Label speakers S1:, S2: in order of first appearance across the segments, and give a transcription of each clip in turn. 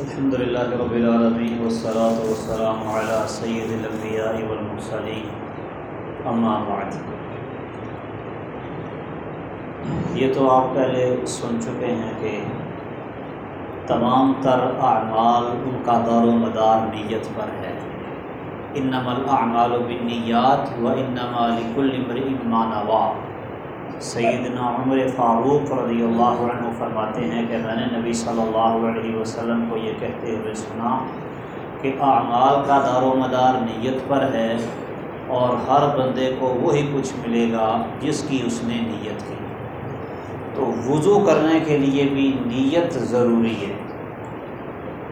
S1: الحمد للہ رب العالمین والصلاة والسلام علی سید الانبیاء والمرسلین اما بعد. یہ تو آپ پہلے سن چکے ہیں کہ تمام تر اعمال ان کا دار و مدار نیت پر ہے. انما الاعمال بالنیات و انما لکل امرئ ما نوا سیدنا عمر فاروق رضی اللہ عنہ فرماتے ہیں کہ میں نے نبی صلی اللہ علیہ وسلم کو یہ کہتے ہوئے سنا کہ اعمال کا دار و مدار نیت پر ہے اور ہر بندے کو وہی کچھ ملے گا جس کی اس نے نیت کی۔ تو وضو کرنے کے لیے بھی نیت ضروری ہے۔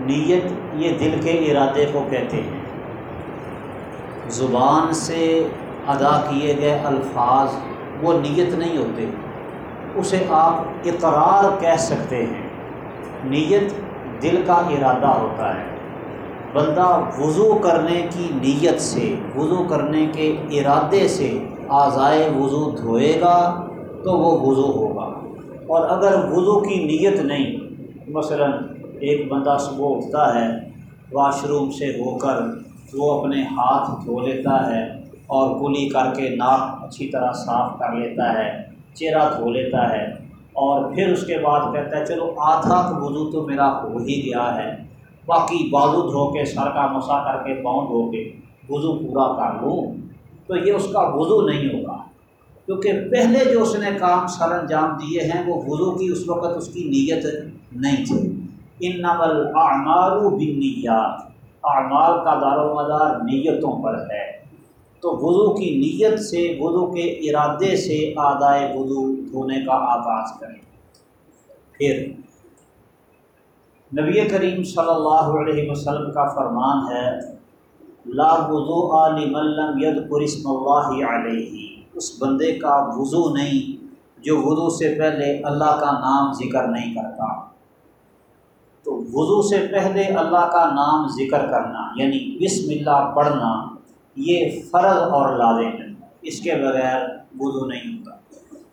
S1: نیت یہ دل کے ارادے کو کہتے ہیں۔ زبان سے ادا کیے گئے الفاظ وہ نیت نہیں ہوتے، اسے آپ اقرار کہہ سکتے ہیں۔ نیت دل کا ارادہ ہوتا ہے۔ بندہ وضو کرنے کی نیت سے، وضو کرنے کے ارادے سے آزائے وضو دھوئے گا تو وہ وضو ہوگا۔ اور اگر وضو کی نیت نہیں، مثلا ایک بندہ صبح اٹھتا ہے، واش روم سے ہو کر وہ اپنے ہاتھ دھو لیتا ہے اور کلی کر کے ناک اچھی طرح صاف کر لیتا ہے، چہرہ دھو لیتا ہے اور پھر اس کے بعد کہتا ہے، چلو آدھا تو وضو تو میرا ہو ہی گیا ہے۔ باقی بازو دھو کے، سر کا مسا کر کے، پاؤں دھو کے وضو پورا کر لوں تو یہ اس کا وضو نہیں ہوگا۔ کیونکہ پہلے جو اس نے کام سر انجام دیے ہیں، وہ وضو کی اس وقت اس کی نیت نہیں تھی۔ ان نمل اعمال بنیات اعمال کا دار و مدار نیتوں پر ہے۔ تو وضو کی نیت سے، وضو کے ارادے سے آدائے وضو دھونے کا آغاز کریں۔ پھر نبی کریم صلی اللہ علیہ وسلم کا فرمان ہے، لا وضو علی ملم ید قرسم اللہ علیہ۔ اس بندے کا وضو نہیں جو وضو سے پہلے اللہ کا نام ذکر نہیں کرتا۔ تو وضو سے پہلے اللہ کا نام ذکر کرنا یعنی بسم اللہ پڑھنا یہ فرض اور لازم ہے۔ اس کے بغیر وضو نہیں ہوتا۔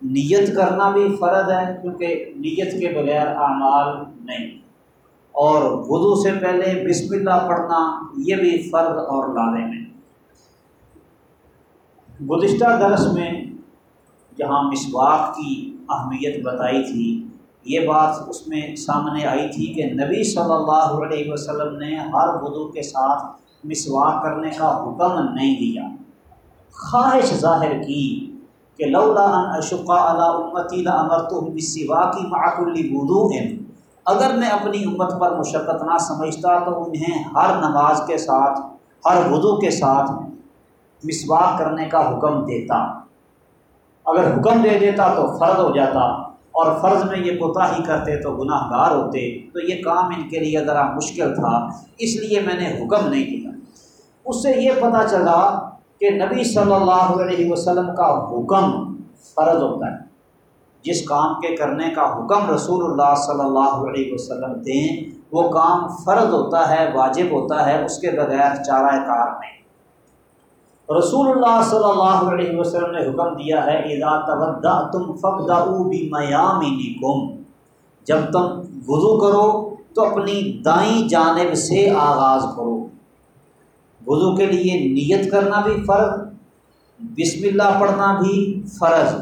S1: نیت کرنا بھی فرض ہے کیونکہ نیت کے بغیر اعمال نہیں۔ اور وضو سے پہلے بسم اللہ پڑھنا یہ بھی فرض اور لازم ہے۔ گزشتہ درس میں جہاں مسواک کی اہمیت بتائی تھی، یہ بات اس میں سامنے آئی تھی کہ نبی صلی اللہ علیہ وسلم نے ہر وضو کے ساتھ مسواک کرنے کا حکم نہیں دیا۔ خواہش ظاہر کی کہ لولا ان اشقا علی امتی امر تو مسوا کی معقلی وضو اگر میں اپنی امت پر مشقت نہ سمجھتا تو انہیں ہر نماز کے ساتھ، ہر وضو کے ساتھ مسواک کرنے کا حکم دیتا۔ اگر حکم دے دیتا تو فرض ہو جاتا۔ اور فرض میں یہ کوتاہی کرتے تو گناہ گار ہوتے۔ تو یہ کام ان کے لیے ذرا مشکل تھا، اس لیے میں نے حکم نہیں کیا اس سے یہ پتہ چلا کہ نبی صلی اللہ علیہ وسلم کا حکم فرض ہوتا ہے۔ جس کام کے کرنے کا حکم رسول اللہ صلی اللہ علیہ وسلم دیں، وہ کام فرض ہوتا ہے، واجب ہوتا ہے، اس کے بغیر چارہ کار نہیں۔ رسول اللہ صلی اللہ علیہ وسلم نے حکم دیا ہے، اذا تودا تم فبدا بھی جب تم وضو کرو تو اپنی دائیں جانب سے آغاز کرو۔ وضو کے لیے نیت کرنا بھی فرض، بسم اللہ پڑھنا بھی فرض،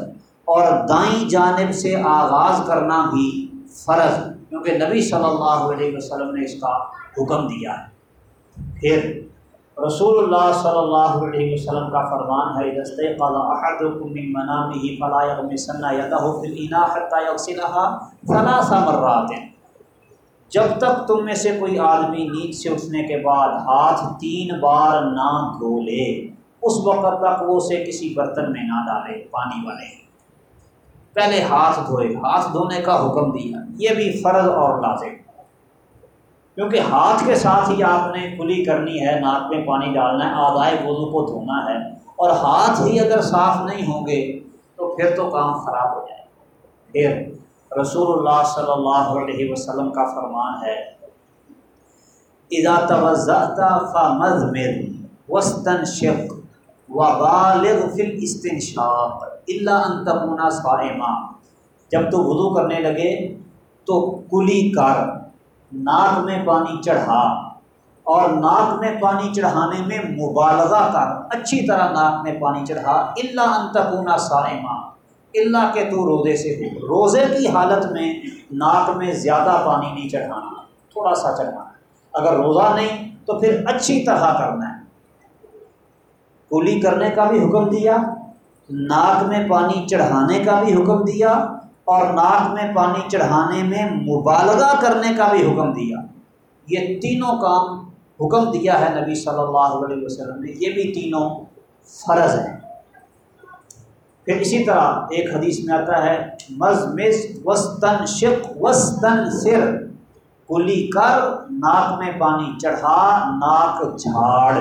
S1: اور دائیں جانب سے آغاز کرنا بھی فرض، کیونکہ نبی صلی اللہ علیہ وسلم نے اس کا حکم دیا ہے۔ پھر رسول اللہ صلی اللہ علیہ وسلم کا فرمان ہے دست منامی فلاح ثنا ثلاثہ مرات۔ جب تک تم میں سے کوئی آدمی نیند سے اٹھنے کے بعد ہاتھ تین بار نہ دھو لے، اس وقت تک وہ اسے کسی برتن میں نہ ڈالے، پانی والے۔ پہلے ہاتھ دھوئے، ہاتھ دھونے کا حکم دیا۔ یہ بھی فرض اور لازم۔ کیونکہ ہاتھ کے ساتھ ہی آپ نے کھلی کرنی ہے، ناک میں پانی ڈالنا ہے آدھائے وضو کو دھونا ہے۔ اور ہاتھ ہی اگر صاف نہیں ہوں گے، تو پھر تو کام خراب ہو جائے پھر رسول اللہ صلی اللہ علیہ وسلم کا فرمان ہے ادا توضا فمز مر وسطن شق و بالغ فل استنشاق اللہ جب تو وضو کرنے لگے تو کلی کر، ناک میں پانی چڑھا اور ناک میں پانی چڑھانے میں مبالغہ کر، اچھی طرح ناک میں پانی چڑھا اللہ انتقنا سائمہ اللہ کے تو روزے سے ہو۔ روزے کی حالت میں ناک میں زیادہ پانی نہیں چڑھانا، تھوڑا سا چڑھانا۔ اگر روزہ نہیں تو پھر اچھی طرح کرنا ہے۔ کلی کرنے کا بھی حکم دیا، ناک میں پانی چڑھانے کا بھی حکم دیا اور ناک میں پانی چڑھانے میں مبالغہ کرنے کا بھی حکم دیا۔ یہ تینوں کام حکم دیا ہے نبی صلی اللہ علیہ وسلم نے۔ یہ بھی تینوں فرض ہیں۔ پھر اسی طرح ایک حدیث میں آتا ہے مز مز وسطن شک وسطن سر کلی کر، ناک میں پانی چڑھا، ناک جھاڑ۔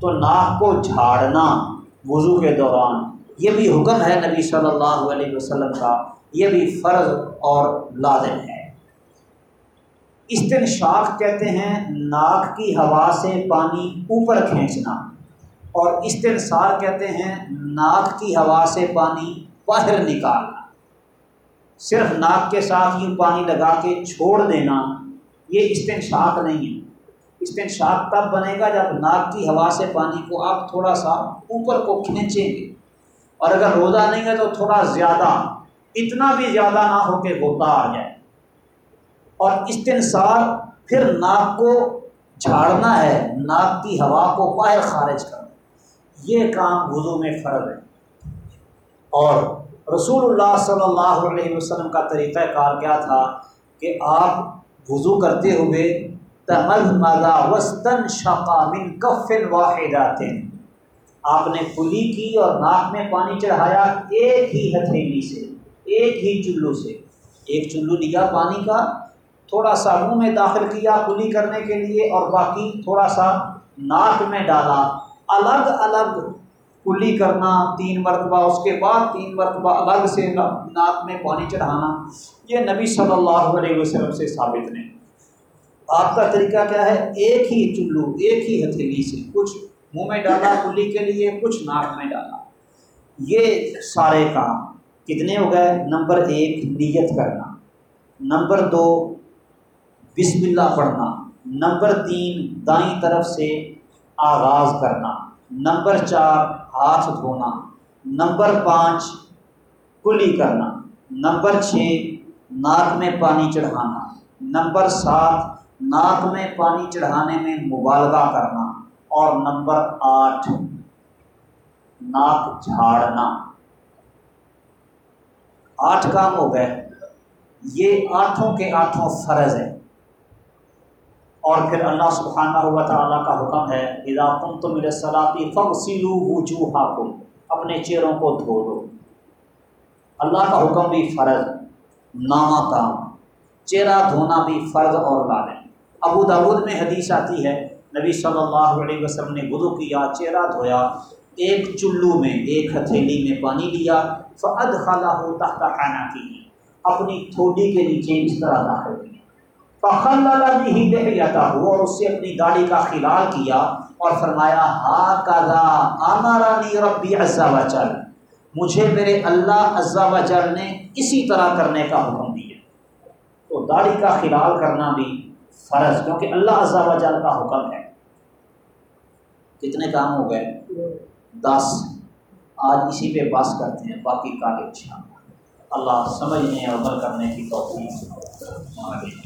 S1: تو ناک کو جھاڑنا وضو کے دوران، یہ بھی حکم ہے نبی صلی اللہ علیہ وسلم کا، یہ بھی فرض اور لازم ہے۔ استنشاق کہتے ہیں، ناک کی ہوا سے پانی اوپر کھینچنا۔ اور استنصار کہتے ہیں، ناک کی ہوا سے پانی باہر نکالنا۔ صرف ناک کے ساتھ یوں پانی لگا کے چھوڑ دینا، یہ استنشاق نہیں ہے۔ استنشاق تب بنے گا جب ناک کی ہوا سے پانی کو آپ تھوڑا سا اوپر کو کھینچیں گے۔ اور اگر روزہ نہیں ہے تو تھوڑا زیادہ، اتنا بھی زیادہ نہ ہو کہ غوطہ آ جائے۔ اور استنصار پھر ناک کو جھاڑنا ہے، ناک کی ہوا کو باہر خارج کرنا۔ یہ کام وضو میں فرض ہے۔ اور رسول اللہ صلی اللہ علیہ وسلم کا طریقہ کار کیا تھا کہ آپ وضو کرتے ہوئے تمز مزا وسطن شقامن کفن واحد آپ نے کلی کی اور ناک میں پانی چڑھایا ایک ہی ہتھیلی سے، ایک ہی چلو سے۔ ایک چلو لیا پانی کا، تھوڑا سا منہ میں داخل کیا کلی کرنے کے لیے اور باقی تھوڑا سا ناک میں ڈالا۔ الگ الگ کلی کرنا، تین مرتبہ، اس کے بعد تین مرتبہ الگ سے ناک میں پانی چڑھانا، یہ نبی صلی اللہ علیہ وسلم سے ثابت نہیں۔ آپ کا طریقہ کیا ہے؟ ایک ہی چلو، ایک ہی ہتھیلی سے کچھ منہ میں ڈالا کلی کے لیے، کچھ ناک میں ڈالا یہ سارے کام۔ کتنے ہو گئے؟ نمبر ایک، نیت کرنا۔ نمبر دو، بسم اللہ پڑھنا۔ نمبر تین، دائیں طرف سے آغاز کرنا۔ نمبر چار، ہاتھ دھونا۔ نمبر پانچ، کلی کرنا۔ نمبر چھ، ناک میں پانی چڑھانا۔ نمبر سات، ناک میں پانی چڑھانے میں مبالغہ کرنا۔ اور نمبر آٹھ، ناک جھاڑنا۔ آٹھ کام ہو گئے۔ یہ آٹھوں کے آٹھوں فرض ہیں۔ اور پھر اللہ سبحانہ ہوا تعالیٰ کا حکم ہے، اذا تم تو میرے صلاحی فخ سلو اپنے چہروں کو دھو دو اللہ کا حکم بھی فرض، نامہ کام۔ چہرہ دھونا بھی فرض اور لالم ابو داود میں حدیث آتی ہے، نبی صلی اللہ علیہ وسلم نے وضو کیا، چہرہ دھویا، ایک چلو میں، ایک ہتھیلی میں پانی لیا فعد خالہ ہو تحت کھانا کی اپنی تھوڑی کے نیچے اس طرح داخل کیا بھی ہی دہ اور اس سے اپنی گاڑی کا خلال کیا اور فرمایا ہا کا ربی عزا وجل مجھے میرے اللہ عزا وجل نے اسی طرح کرنے کا حکم دیا۔ تو داڑھی کا خلال کرنا بھی فرض، کیونکہ اللہ عزا وجل کا حکم ہے۔ کتنے کام ہو گئے؟ دس۔ آج اسی پہ بس کرتے ہیں، باقی کا اللہ سمجھنے اور عمل کرنے کی توفیق